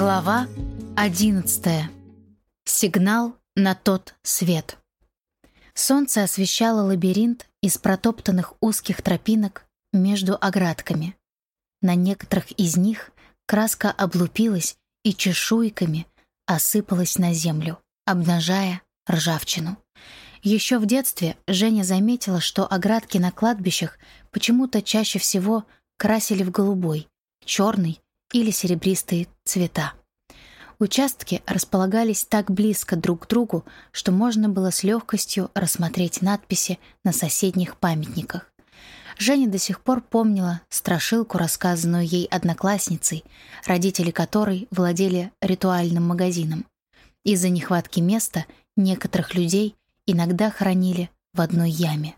Глава 11. Сигнал на тот свет. Солнце освещало лабиринт из протоптанных узких тропинок между оградками. На некоторых из них краска облупилась и чешуйками осыпалась на землю, обнажая ржавчину. Еще в детстве Женя заметила, что оградки на кладбищах почему-то чаще всего красили в голубой, черный или серебристые цвета. Участки располагались так близко друг к другу, что можно было с легкостью рассмотреть надписи на соседних памятниках. Женя до сих пор помнила страшилку, рассказанную ей одноклассницей, родители которой владели ритуальным магазином. Из-за нехватки места некоторых людей иногда хоронили в одной яме.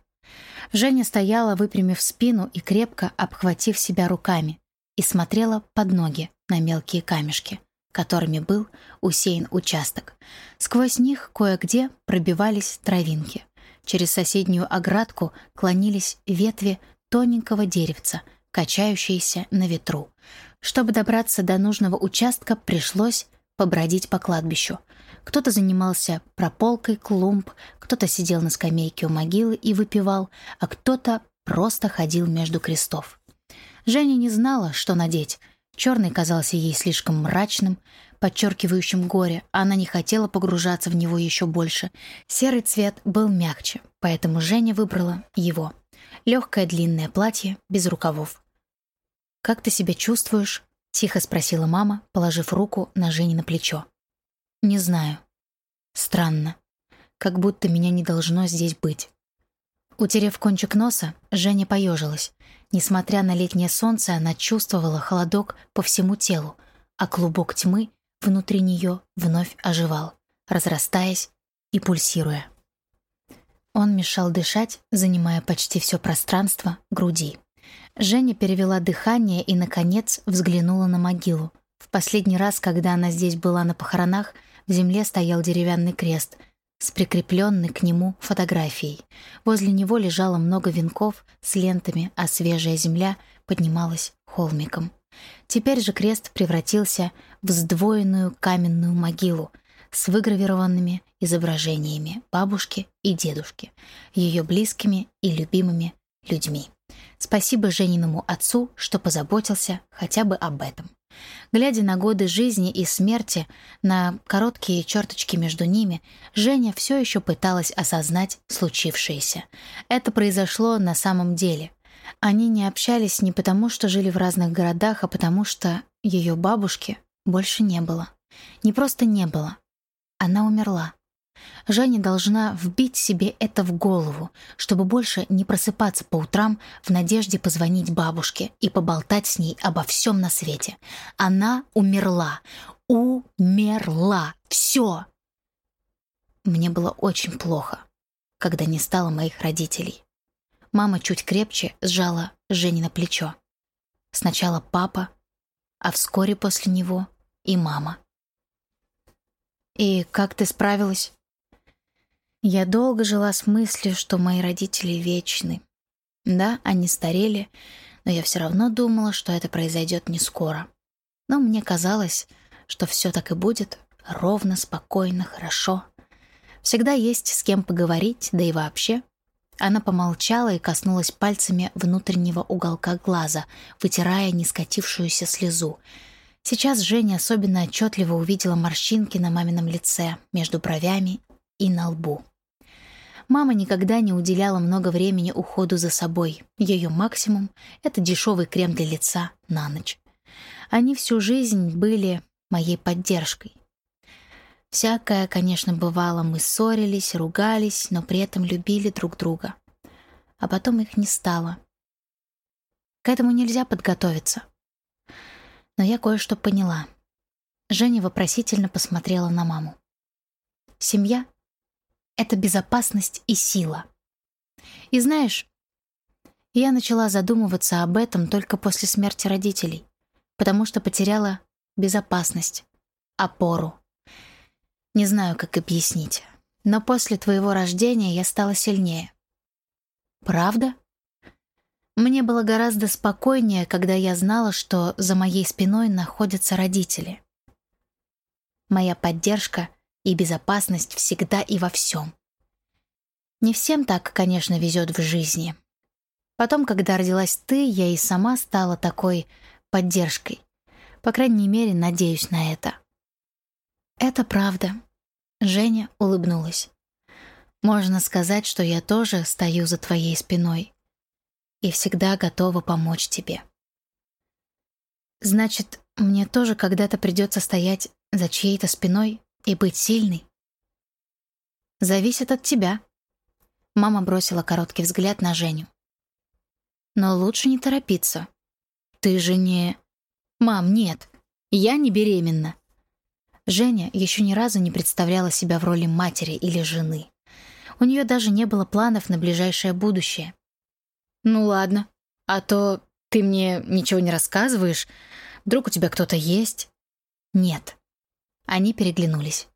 Женя стояла, выпрямив спину и крепко обхватив себя руками, и смотрела под ноги на мелкие камешки, которыми был усеян участок. Сквозь них кое-где пробивались травинки. Через соседнюю оградку клонились ветви тоненького деревца, качающиеся на ветру. Чтобы добраться до нужного участка, пришлось побродить по кладбищу. Кто-то занимался прополкой клумб, кто-то сидел на скамейке у могилы и выпивал, а кто-то просто ходил между крестов. Женя не знала, что надеть. Черный казался ей слишком мрачным, подчеркивающим горе, а она не хотела погружаться в него еще больше. Серый цвет был мягче, поэтому Женя выбрала его. Легкое длинное платье, без рукавов. «Как ты себя чувствуешь?» — тихо спросила мама, положив руку на Жене на плечо. «Не знаю. Странно. Как будто меня не должно здесь быть». Утерев кончик носа, Женя поежилась. Несмотря на летнее солнце, она чувствовала холодок по всему телу, а клубок тьмы внутри нее вновь оживал, разрастаясь и пульсируя. Он мешал дышать, занимая почти все пространство груди. Женя перевела дыхание и, наконец, взглянула на могилу. В последний раз, когда она здесь была на похоронах, в земле стоял деревянный крест — с прикрепленной к нему фотографией. Возле него лежало много венков с лентами, а свежая земля поднималась холмиком. Теперь же крест превратился в сдвоенную каменную могилу с выгравированными изображениями бабушки и дедушки, ее близкими и любимыми людьми. Спасибо Жениному отцу, что позаботился хотя бы об этом. Глядя на годы жизни и смерти, на короткие черточки между ними, Женя все еще пыталась осознать случившееся. Это произошло на самом деле. Они не общались не потому, что жили в разных городах, а потому что ее бабушки больше не было. Не просто не было. Она умерла. Женя должна вбить себе это в голову, чтобы больше не просыпаться по утрам в надежде позвонить бабушке и поболтать с ней обо всем на свете. Она умерла. Умерла. Все. Мне было очень плохо, когда не стало моих родителей. Мама чуть крепче сжала Жени на плечо. Сначала папа, а вскоре после него и мама. «И как ты справилась?» Я долго жила с мыслью, что мои родители вечны. Да, они старели, но я все равно думала, что это произойдет не скоро. Но мне казалось, что все так и будет, ровно, спокойно, хорошо. Всегда есть с кем поговорить, да и вообще. Она помолчала и коснулась пальцами внутреннего уголка глаза, вытирая не скатившуюся слезу. Сейчас Женя особенно отчетливо увидела морщинки на мамином лице, между бровями и на лбу. Мама никогда не уделяла много времени уходу за собой. Ее максимум — это дешевый крем для лица на ночь. Они всю жизнь были моей поддержкой. Всякое, конечно, бывало, мы ссорились, ругались, но при этом любили друг друга. А потом их не стало. К этому нельзя подготовиться. Но я кое-что поняла. Женя вопросительно посмотрела на маму. Семья это безопасность и сила. И знаешь, я начала задумываться об этом только после смерти родителей, потому что потеряла безопасность, опору. Не знаю, как объяснить, но после твоего рождения я стала сильнее. Правда? Мне было гораздо спокойнее, когда я знала, что за моей спиной находятся родители. моя поддержка и безопасность всегда и во всем. Не всем так, конечно, везет в жизни. Потом, когда родилась ты, я и сама стала такой поддержкой. По крайней мере, надеюсь на это. Это правда. Женя улыбнулась. Можно сказать, что я тоже стою за твоей спиной и всегда готова помочь тебе. Значит, мне тоже когда-то придется стоять за чьей-то спиной и быть сильной? Зависит от тебя. Мама бросила короткий взгляд на Женю. Но лучше не торопиться. Ты же не... Мам, нет, я не беременна. Женя еще ни разу не представляла себя в роли матери или жены. У нее даже не было планов на ближайшее будущее. «Ну ладно, а то ты мне ничего не рассказываешь. Вдруг у тебя кто-то есть?» «Нет». Они переглянулись.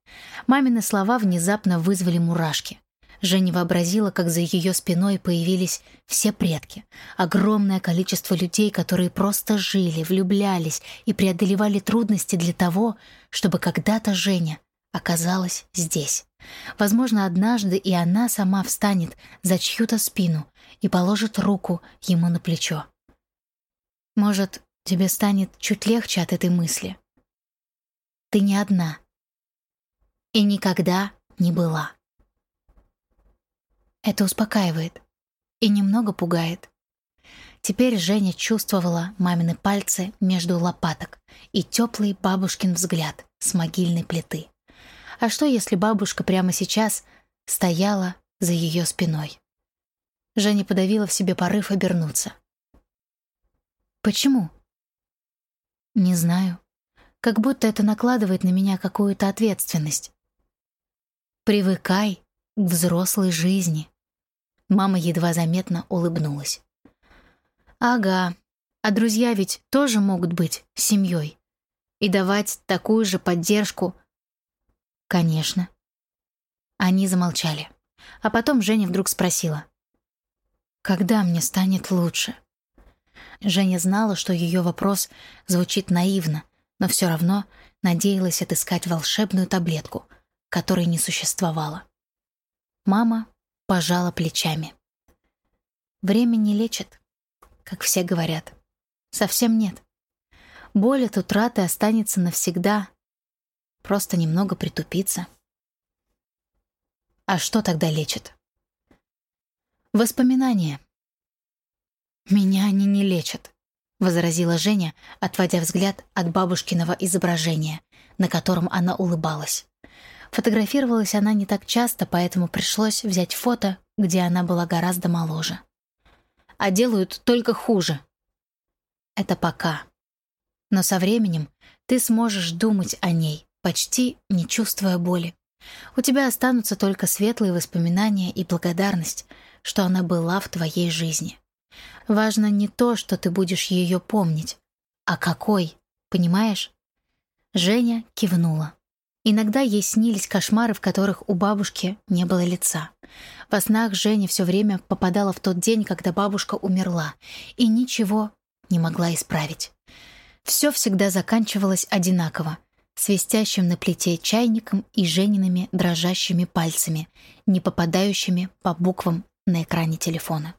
Мамины слова внезапно вызвали мурашки. Женя вообразила, как за ее спиной появились все предки. Огромное количество людей, которые просто жили, влюблялись и преодолевали трудности для того, чтобы когда-то Женя оказалась здесь. Возможно, однажды и она сама встанет за чью-то спину и положит руку ему на плечо. Может, тебе станет чуть легче от этой мысли. Ты не одна. И никогда не была. Это успокаивает и немного пугает. Теперь Женя чувствовала мамины пальцы между лопаток и теплый бабушкин взгляд с могильной плиты. А что, если бабушка прямо сейчас стояла за ее спиной? Женя подавила в себе порыв обернуться. «Почему?» «Не знаю. Как будто это накладывает на меня какую-то ответственность. Привыкай к взрослой жизни», Мама едва заметно улыбнулась. «Ага, а друзья ведь тоже могут быть семьей. И давать такую же поддержку...» «Конечно». Они замолчали. А потом Женя вдруг спросила. «Когда мне станет лучше?» Женя знала, что ее вопрос звучит наивно, но все равно надеялась отыскать волшебную таблетку, которой не существовало. Мама пожала плечами. Время не лечит, как все говорят. Совсем нет. Боль от утраты останется навсегда. Просто немного притупится. А что тогда лечит? Воспоминания. Меня они не лечат, возразила Женя, отводя взгляд от бабушкиного изображения, на котором она улыбалась. Фотографировалась она не так часто, поэтому пришлось взять фото, где она была гораздо моложе. А делают только хуже. Это пока. Но со временем ты сможешь думать о ней, почти не чувствуя боли. У тебя останутся только светлые воспоминания и благодарность, что она была в твоей жизни. Важно не то, что ты будешь ее помнить, а какой, понимаешь? Женя кивнула. Иногда ей снились кошмары, в которых у бабушки не было лица. Во снах Женя все время попадала в тот день, когда бабушка умерла, и ничего не могла исправить. Все всегда заканчивалось одинаково, свистящим на плите чайником и Жениными дрожащими пальцами, не попадающими по буквам на экране телефона.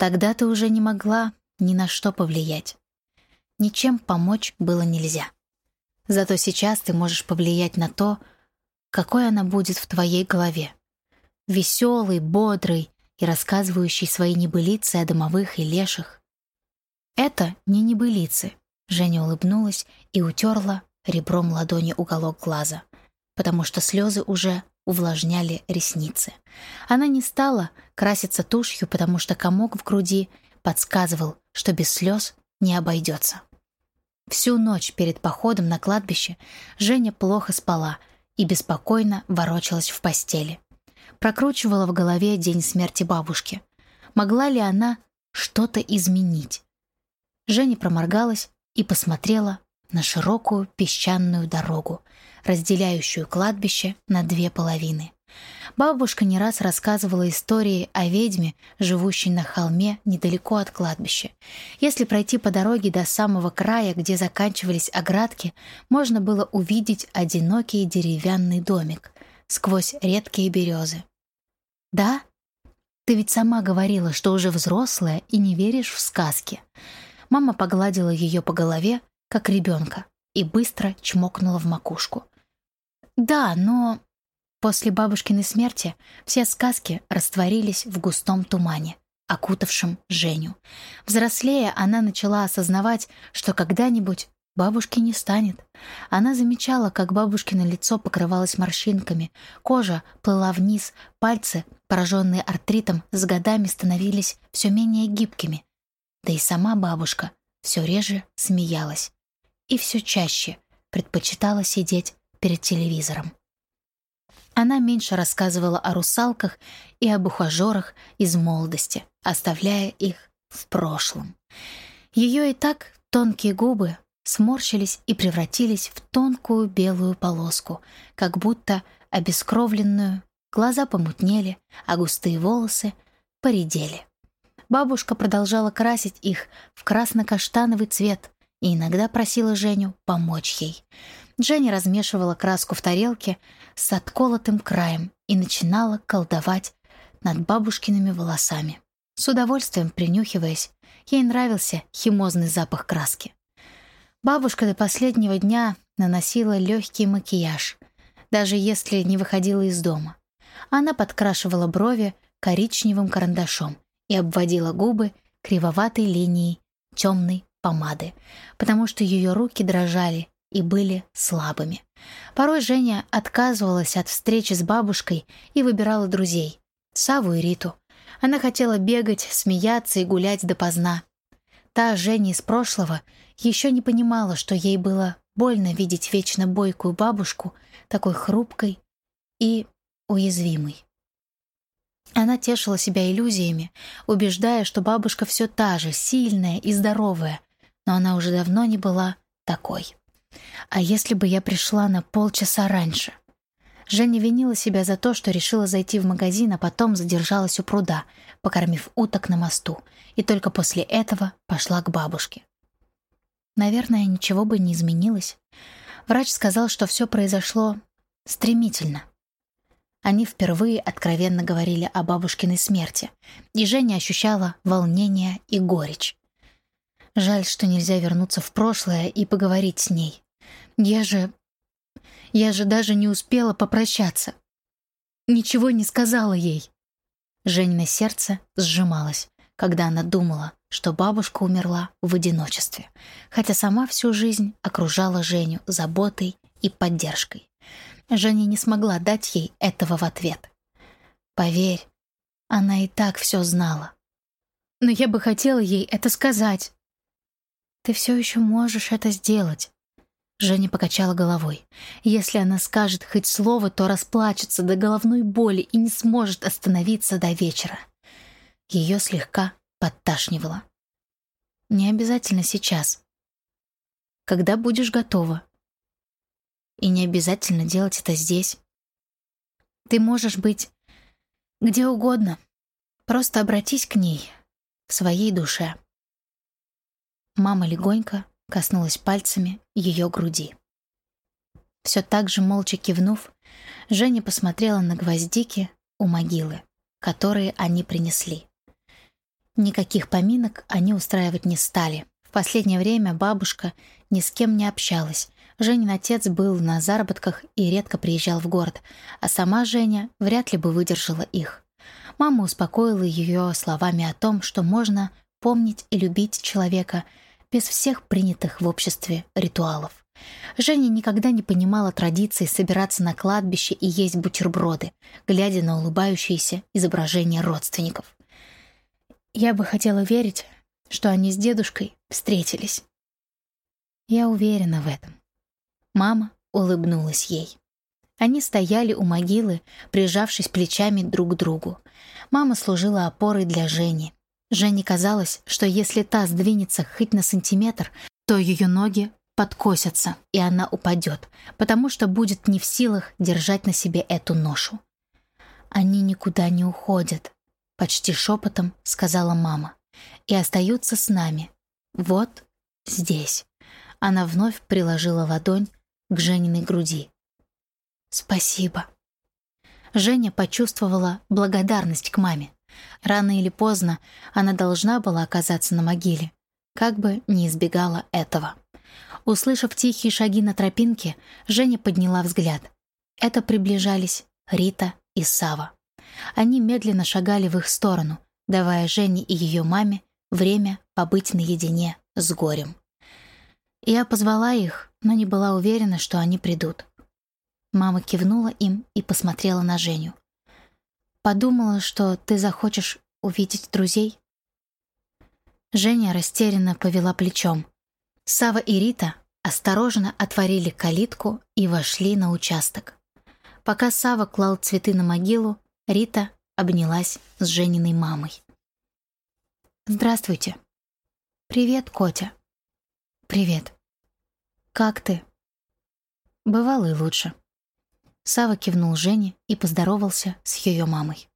Тогда ты уже не могла ни на что повлиять. Ничем помочь было нельзя. Зато сейчас ты можешь повлиять на то, какой она будет в твоей голове. Веселый, бодрый и рассказывающий свои небылицы о домовых и леших. Это не небылицы. Женя улыбнулась и утерла ребром ладони уголок глаза, потому что слезы уже увлажняли ресницы. Она не стала краситься тушью, потому что комок в груди подсказывал, что без слез не обойдется. Всю ночь перед походом на кладбище Женя плохо спала и беспокойно ворочалась в постели. Прокручивала в голове день смерти бабушки. Могла ли она что-то изменить? Женя проморгалась и посмотрела на широкую песчаную дорогу, разделяющую кладбище на две половины. Бабушка не раз рассказывала истории о ведьме, живущей на холме недалеко от кладбища. Если пройти по дороге до самого края, где заканчивались оградки, можно было увидеть одинокий деревянный домик сквозь редкие березы. «Да? Ты ведь сама говорила, что уже взрослая и не веришь в сказки». Мама погладила ее по голове, как ребенка, и быстро чмокнула в макушку. «Да, но...» После бабушкиной смерти все сказки растворились в густом тумане, окутавшем Женю. Взрослея, она начала осознавать, что когда-нибудь бабушки не станет. Она замечала, как бабушкино лицо покрывалось морщинками, кожа плыла вниз, пальцы, пораженные артритом, с годами становились все менее гибкими. Да и сама бабушка все реже смеялась и все чаще предпочитала сидеть перед телевизором. Она меньше рассказывала о русалках и об ухажерах из молодости, оставляя их в прошлом. Ее и так тонкие губы сморщились и превратились в тонкую белую полоску, как будто обескровленную, глаза помутнели, а густые волосы поредели. Бабушка продолжала красить их в красно-каштановый цвет и иногда просила Женю помочь ей. Женя размешивала краску в тарелке с отколотым краем и начинала колдовать над бабушкиными волосами. С удовольствием принюхиваясь, ей нравился химозный запах краски. Бабушка до последнего дня наносила легкий макияж, даже если не выходила из дома. Она подкрашивала брови коричневым карандашом и обводила губы кривоватой линией темной помады, потому что ее руки дрожали и были слабыми. Порой Женя отказывалась от встречи с бабушкой и выбирала друзей — Саву и Риту. Она хотела бегать, смеяться и гулять допоздна. Та Женя из прошлого еще не понимала, что ей было больно видеть вечно бойкую бабушку, такой хрупкой и уязвимой. Она тешила себя иллюзиями, убеждая, что бабушка все та же, сильная и здоровая, но она уже давно не была такой. А если бы я пришла на полчаса раньше? Женя винила себя за то, что решила зайти в магазин, а потом задержалась у пруда, покормив уток на мосту, и только после этого пошла к бабушке. Наверное, ничего бы не изменилось. Врач сказал, что все произошло стремительно. Они впервые откровенно говорили о бабушкиной смерти, и Женя ощущала волнение и горечь. Жаль, что нельзя вернуться в прошлое и поговорить с ней. Я же... Я же даже не успела попрощаться. Ничего не сказала ей. Женина сердце сжималось, когда она думала, что бабушка умерла в одиночестве, хотя сама всю жизнь окружала Женю заботой и поддержкой. Женя не смогла дать ей этого в ответ. Поверь, она и так все знала. Но я бы хотела ей это сказать. Ты все еще можешь это сделать. Женя покачала головой. Если она скажет хоть слово, то расплачется до головной боли и не сможет остановиться до вечера. Ее слегка подташнивало. Не обязательно сейчас. Когда будешь готова. И не обязательно делать это здесь. Ты можешь быть где угодно. Просто обратись к ней, в своей душе. Мама легонько коснулась пальцами ее груди. Все так же молча кивнув, Женя посмотрела на гвоздики у могилы, которые они принесли. Никаких поминок они устраивать не стали. В последнее время бабушка ни с кем не общалась. Женин отец был на заработках и редко приезжал в город, а сама Женя вряд ли бы выдержала их. Мама успокоила ее словами о том, что можно помнить и любить человека — без всех принятых в обществе ритуалов. Женя никогда не понимала традиции собираться на кладбище и есть бутерброды, глядя на улыбающиеся изображения родственников. Я бы хотела верить, что они с дедушкой встретились. Я уверена в этом. Мама улыбнулась ей. Они стояли у могилы, прижавшись плечами друг к другу. Мама служила опорой для Жени, Жене казалось, что если та сдвинется хоть на сантиметр, то ее ноги подкосятся, и она упадет, потому что будет не в силах держать на себе эту ношу. Они никуда не уходят, почти шепотом сказала мама. И остаются с нами. Вот здесь. Она вновь приложила ладонь к Жениной груди. Спасибо. Женя почувствовала благодарность к маме. Рано или поздно она должна была оказаться на могиле, как бы не избегала этого. Услышав тихие шаги на тропинке, Женя подняла взгляд. Это приближались Рита и Сава. Они медленно шагали в их сторону, давая Жене и ее маме время побыть наедине с горем. Я позвала их, но не была уверена, что они придут. Мама кивнула им и посмотрела на Женю. «Подумала, что ты захочешь увидеть друзей?» Женя растерянно повела плечом. Сава и Рита осторожно отворили калитку и вошли на участок. Пока Сава клал цветы на могилу, Рита обнялась с Жениной мамой. «Здравствуйте». «Привет, Котя». «Привет». «Как ты?» «Бывало и лучше». Сава кивнул Жене и поздоровался с ее мамой.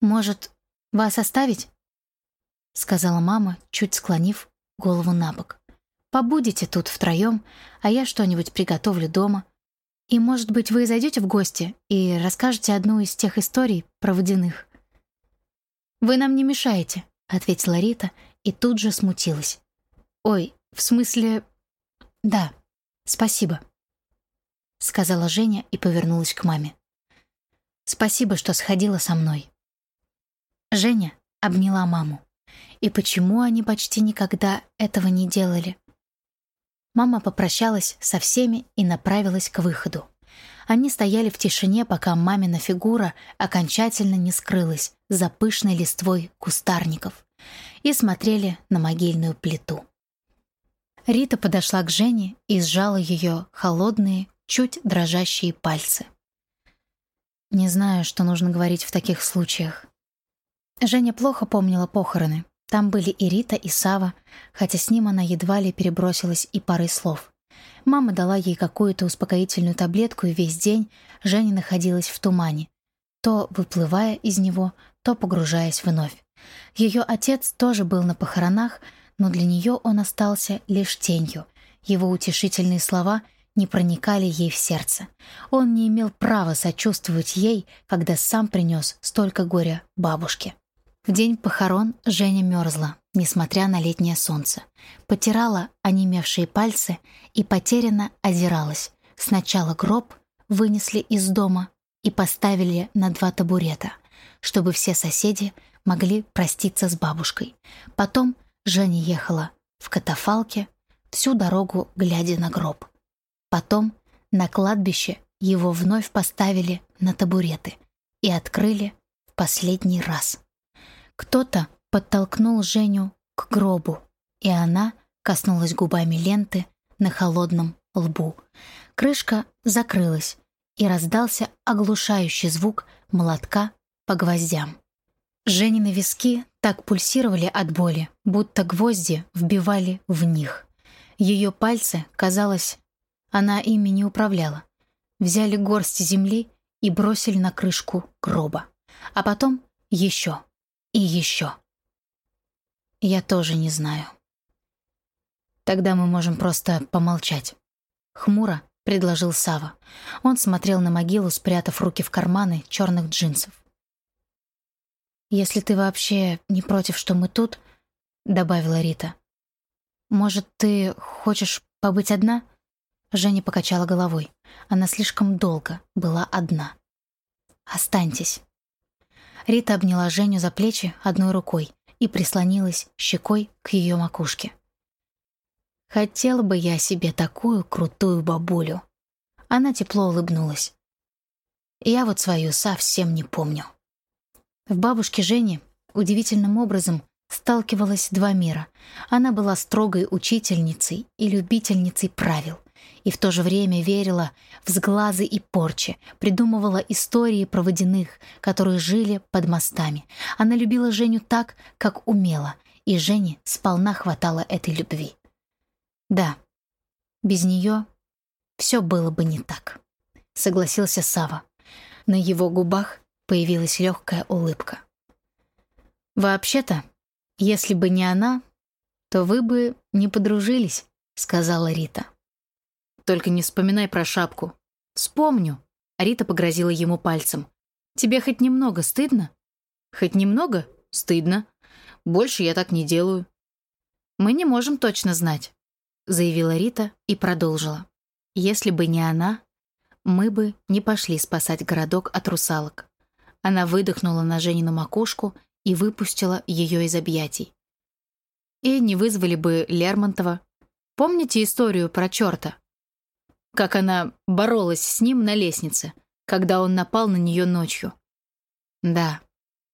«Может, вас оставить?» — сказала мама, чуть склонив голову на бок. «Побудете тут втроем, а я что-нибудь приготовлю дома. И, может быть, вы зайдете в гости и расскажете одну из тех историй про водяных?» «Вы нам не мешаете», — ответила Рита и тут же смутилась. «Ой, в смысле...» «Да, спасибо» сказала Женя и повернулась к маме. Спасибо, что сходила со мной. Женя обняла маму. И почему они почти никогда этого не делали? Мама попрощалась со всеми и направилась к выходу. Они стояли в тишине, пока мамина фигура окончательно не скрылась за пышной листвой кустарников и смотрели на могильную плиту. Рита подошла к Жене и сжала ее холодные, чуть дрожащие пальцы. Не знаю, что нужно говорить в таких случаях. Женя плохо помнила похороны. Там были и Рита, и Сава, хотя с ним она едва ли перебросилась и парой слов. Мама дала ей какую-то успокоительную таблетку, и весь день Женя находилась в тумане, то выплывая из него, то погружаясь вновь. Ее отец тоже был на похоронах, но для нее он остался лишь тенью. Его утешительные слова не проникали ей в сердце. Он не имел права сочувствовать ей, когда сам принес столько горя бабушке. В день похорон Женя мерзла, несмотря на летнее солнце. Потирала онемевшие пальцы и потерянно озиралась. Сначала гроб вынесли из дома и поставили на два табурета, чтобы все соседи могли проститься с бабушкой. Потом Женя ехала в катафалке, всю дорогу глядя на гроб. Потом на кладбище его вновь поставили на табуреты и открыли в последний раз. Кто-то подтолкнул Женю к гробу, и она коснулась губами ленты на холодном лбу. Крышка закрылась, и раздался оглушающий звук молотка по гвоздям. Женины виски так пульсировали от боли, будто гвозди вбивали в них. Ее пальцы, казалось, она ими не управляла. Взяли горсть земли и бросили на крышку гроба. А потом еще и еще. Я тоже не знаю. Тогда мы можем просто помолчать. Хмуро предложил Сава. Он смотрел на могилу, спрятав руки в карманы черных джинсов. «Если ты вообще не против, что мы тут», — добавила Рита. «Может, ты хочешь побыть одна?» Женя покачала головой. Она слишком долго была одна. «Останьтесь». Рита обняла Женю за плечи одной рукой и прислонилась щекой к ее макушке. «Хотела бы я себе такую крутую бабулю». Она тепло улыбнулась. «Я вот свою совсем не помню». В бабушке Жени удивительным образом сталкивалась два мира. Она была строгой учительницей и любительницей правил — и в то же время верила в сглазы и порчи, придумывала истории про водяных, которые жили под мостами. Она любила Женю так, как умела, и Жене сполна хватало этой любви. Да, без нее все было бы не так, согласился Сава. На его губах появилась легкая улыбка. «Вообще-то, если бы не она, то вы бы не подружились», — сказала Рита. «Только не вспоминай про шапку». «Вспомню», — Рита погрозила ему пальцем. «Тебе хоть немного стыдно?» «Хоть немного? Стыдно. Больше я так не делаю». «Мы не можем точно знать», — заявила Рита и продолжила. «Если бы не она, мы бы не пошли спасать городок от русалок». Она выдохнула на Женину макушку и выпустила ее из объятий. И не вызвали бы Лермонтова. Помните историю про черта? Как она боролась с ним на лестнице, когда он напал на нее ночью. Да,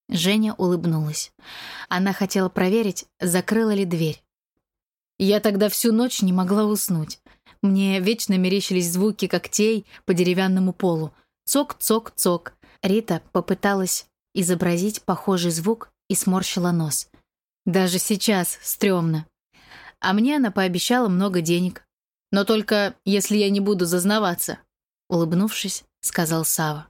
Женя улыбнулась. Она хотела проверить, закрыла ли дверь. Я тогда всю ночь не могла уснуть. Мне вечно мерещились звуки когтей по деревянному полу. Цок-цок-цок. Рита попыталась изобразить похожий звук и сморщила нос. Даже сейчас стрёмно. А мне она пообещала много денег. Но только если я не буду зазнаваться. Улыбнувшись, сказал Сава.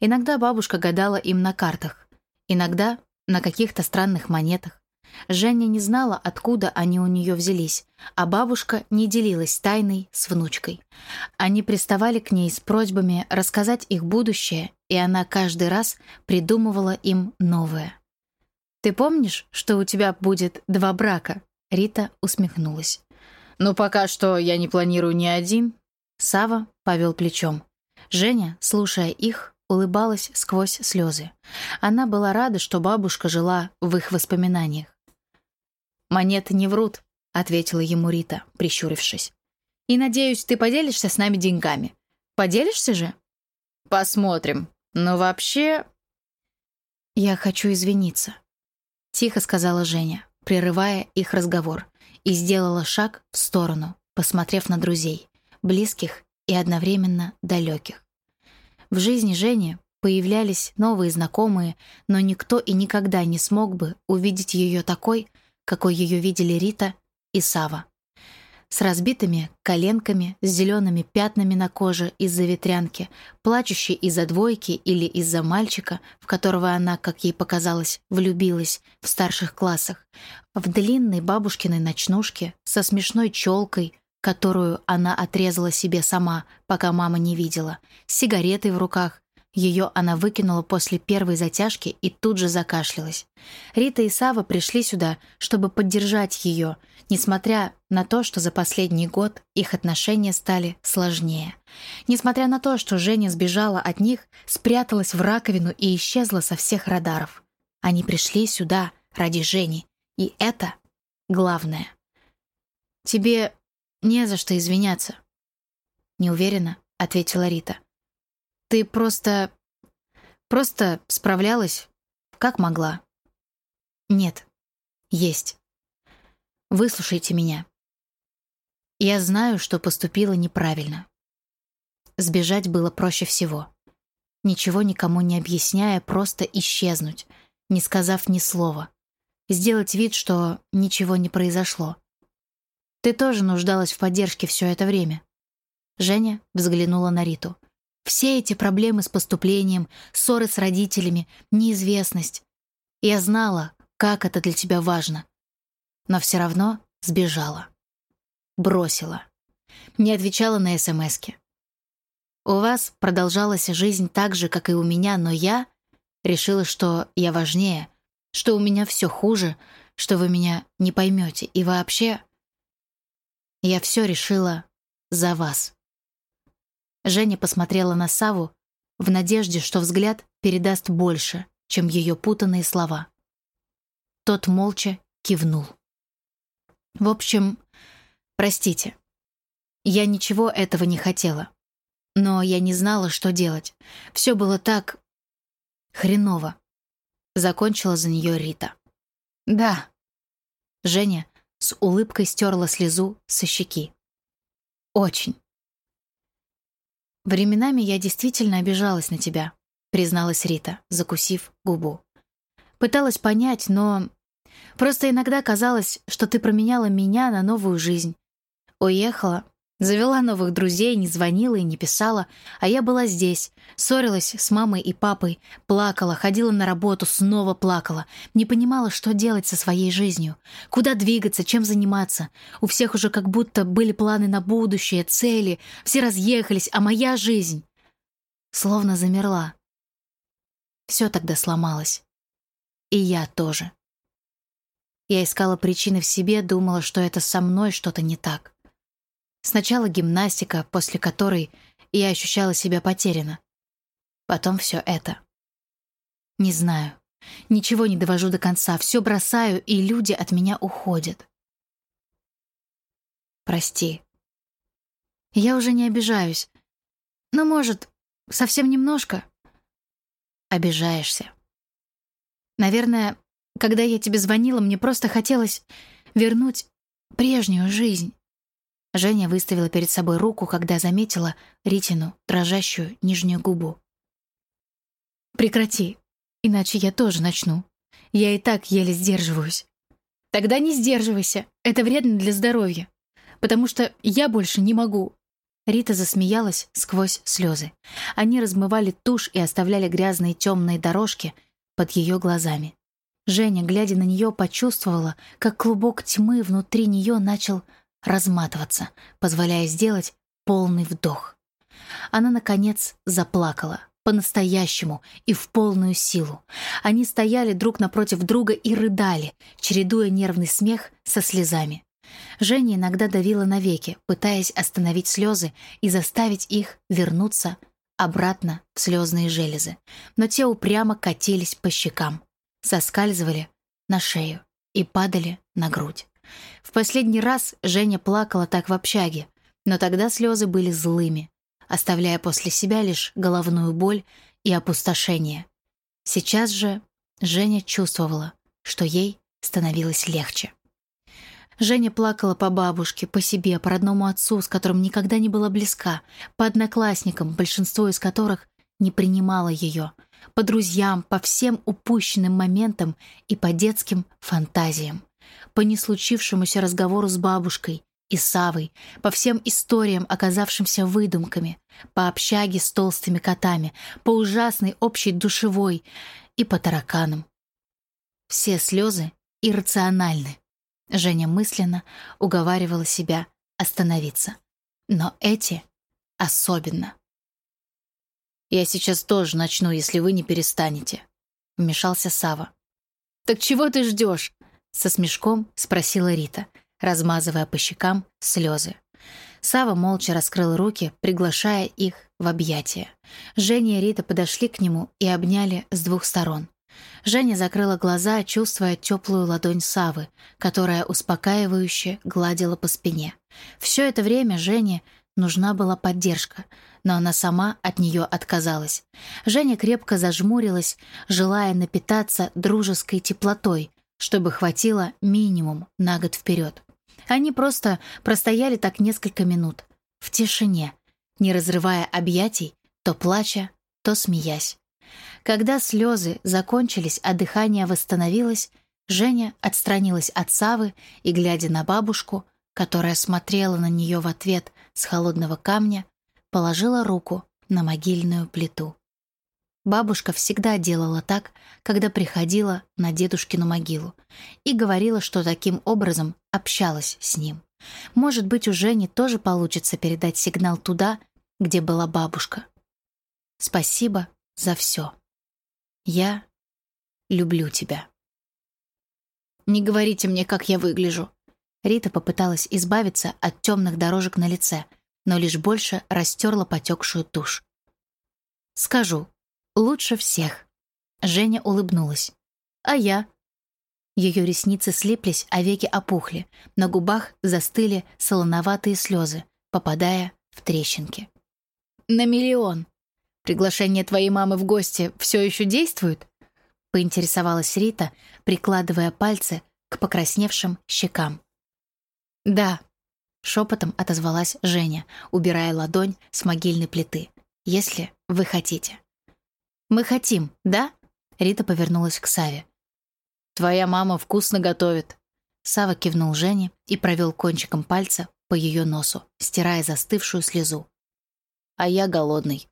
Иногда бабушка гадала им на картах. Иногда на каких-то странных монетах. Женя не знала, откуда они у нее взялись, а бабушка не делилась тайной с внучкой. Они приставали к ней с просьбами рассказать их будущее, и она каждый раз придумывала им новое. «Ты помнишь, что у тебя будет два брака?» Рита усмехнулась. «Ну, пока что я не планирую ни один». Сава повел плечом. Женя, слушая их, улыбалась сквозь слезы. Она была рада, что бабушка жила в их воспоминаниях. «Монеты не врут», — ответила ему Рита, прищурившись. «И надеюсь, ты поделишься с нами деньгами. Поделишься же?» «Посмотрим. Но вообще...» «Я хочу извиниться», — тихо сказала Женя, прерывая их разговор, и сделала шаг в сторону, посмотрев на друзей, близких и одновременно далеких. В жизни Жени появлялись новые знакомые, но никто и никогда не смог бы увидеть ее такой, какой ее видели Рита и Сава. С разбитыми коленками, с зелеными пятнами на коже из-за ветрянки, плачущей из-за двойки или из-за мальчика, в которого она, как ей показалось, влюбилась в старших классах, в длинной бабушкиной ночнушке со смешной челкой, которую она отрезала себе сама, пока мама не видела, с сигаретой в руках. Ее она выкинула после первой затяжки и тут же закашлялась. Рита и Сава пришли сюда, чтобы поддержать ее, несмотря на то, что за последний год их отношения стали сложнее. Несмотря на то, что Женя сбежала от них, спряталась в раковину и исчезла со всех радаров. Они пришли сюда ради Жени, и это главное. «Тебе «Не за что извиняться», — неуверенно ответила Рита. «Ты просто... просто справлялась, как могла». «Нет, есть. Выслушайте меня. Я знаю, что поступила неправильно. Сбежать было проще всего. Ничего никому не объясняя, просто исчезнуть, не сказав ни слова. Сделать вид, что ничего не произошло. Ты тоже нуждалась в поддержке все это время». Женя взглянула на Риту. «Все эти проблемы с поступлением, ссоры с родителями, неизвестность. Я знала, как это для тебя важно. Но все равно сбежала. Бросила. Не отвечала на СМСки. У вас продолжалась жизнь так же, как и у меня, но я решила, что я важнее, что у меня все хуже, что вы меня не поймете. И вообще, я все решила за вас. Женя посмотрела на Саву в надежде, что взгляд передаст больше, чем ее путанные слова. Тот молча кивнул. В общем, простите. Я ничего этого не хотела. Но я не знала, что делать. Все было так... хреново. Закончила за нее Рита. Да. Женя с улыбкой стерла слезу со щеки. «Очень». «Временами я действительно обижалась на тебя», — призналась Рита, закусив губу. «Пыталась понять, но... Просто иногда казалось, что ты променяла меня на новую жизнь. Уехала, Завела новых друзей, не звонила и не писала, а я была здесь, ссорилась с мамой и папой, плакала, ходила на работу, снова плакала, не понимала, что делать со своей жизнью, куда двигаться, чем заниматься. У всех уже как будто были планы на будущее, цели, все разъехались, а моя жизнь словно замерла. Все тогда сломалось. И я тоже. Я искала причины в себе, думала, что это со мной что-то не так. Сначала гимнастика, после которой я ощущала себя потеряна. Потом все это. Не знаю. Ничего не довожу до конца, все бросаю, и люди от меня уходят. Прости. Я уже не обижаюсь. Ну, может, совсем немножко. Обижаешься. Наверное, когда я тебе звонила, мне просто хотелось вернуть прежнюю жизнь. Женя выставила перед собой руку, когда заметила Ритину, дрожащую нижнюю губу. «Прекрати, иначе я тоже начну. Я и так еле сдерживаюсь». «Тогда не сдерживайся, это вредно для здоровья, потому что я больше не могу». Рита засмеялась сквозь слезы. Они размывали тушь и оставляли грязные темные дорожки под ее глазами. Женя, глядя на нее, почувствовала, как клубок тьмы внутри нее начал разматываться, позволяя сделать полный вдох. Она, наконец, заплакала. По-настоящему и в полную силу. Они стояли друг напротив друга и рыдали, чередуя нервный смех со слезами. Женя иногда давила навеки, пытаясь остановить слезы и заставить их вернуться обратно в слезные железы. Но те упрямо катились по щекам, соскальзывали на шею и падали на грудь. В последний раз Женя плакала так в общаге, но тогда слезы были злыми, оставляя после себя лишь головную боль и опустошение. Сейчас же Женя чувствовала, что ей становилось легче. Женя плакала по бабушке, по себе, по родному отцу, с которым никогда не была близка, по одноклассникам, большинство из которых не принимало ее, по друзьям, по всем упущенным моментам и по детским фантазиям по неслучившемуся разговору с бабушкой и Савой, по всем историям, оказавшимся выдумками, по общаге с толстыми котами, по ужасной общей душевой и по тараканам. Все слезы иррациональны. Женя мысленно уговаривала себя остановиться. Но эти особенно. «Я сейчас тоже начну, если вы не перестанете», — вмешался Сава. «Так чего ты ждешь?» Со смешком спросила Рита, размазывая по щекам слезы. Сава молча раскрыл руки, приглашая их в объятия. Женя и Рита подошли к нему и обняли с двух сторон. Женя закрыла глаза, чувствуя теплую ладонь Савы, которая успокаивающе гладила по спине. Все это время Жене нужна была поддержка, но она сама от нее отказалась. Женя крепко зажмурилась, желая напитаться дружеской теплотой, чтобы хватило минимум на год вперед. Они просто простояли так несколько минут, в тишине, не разрывая объятий, то плача, то смеясь. Когда слезы закончились, а дыхание восстановилось, Женя отстранилась от Савы и, глядя на бабушку, которая смотрела на нее в ответ с холодного камня, положила руку на могильную плиту. Бабушка всегда делала так, когда приходила на дедушкину могилу, и говорила, что таким образом общалась с ним. Может быть, у Жени тоже получится передать сигнал туда, где была бабушка. Спасибо за все. Я люблю тебя. Не говорите мне, как я выгляжу. Рита попыталась избавиться от темных дорожек на лице, но лишь больше растерла потекшую тушь. Скажу, Лучше всех. Женя улыбнулась. А я? Ее ресницы слиплись, а веки опухли. На губах застыли солоноватые слезы, попадая в трещинки. На миллион. Приглашение твоей мамы в гости все еще действует? Поинтересовалась Рита, прикладывая пальцы к покрасневшим щекам. Да, шепотом отозвалась Женя, убирая ладонь с могильной плиты. Если вы хотите. «Мы хотим, да?» Рита повернулась к Саве. «Твоя мама вкусно готовит». Сава кивнул Жене и провел кончиком пальца по ее носу, стирая застывшую слезу. «А я голодный».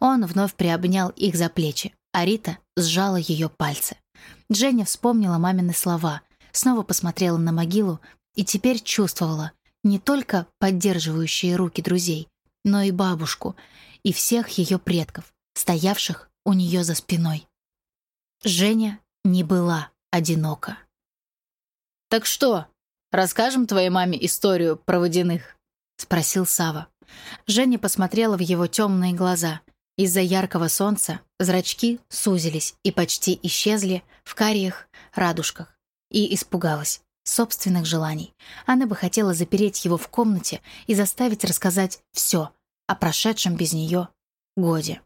Он вновь приобнял их за плечи, а Рита сжала ее пальцы. Женя вспомнила мамины слова, снова посмотрела на могилу и теперь чувствовала не только поддерживающие руки друзей, но и бабушку, и всех ее предков, стоявших у нее за спиной. Женя не была одинока. «Так что, расскажем твоей маме историю про водяных?» — спросил Сава. Женя посмотрела в его темные глаза. Из-за яркого солнца зрачки сузились и почти исчезли в кариях радужках. И испугалась собственных желаний. Она бы хотела запереть его в комнате и заставить рассказать все о прошедшем без нее годе.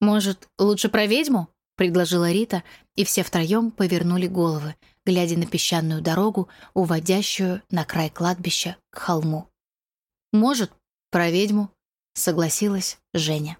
«Может, лучше про ведьму?» — предложила Рита, и все втроем повернули головы, глядя на песчаную дорогу, уводящую на край кладбища к холму. «Может, про ведьму?» — согласилась Женя.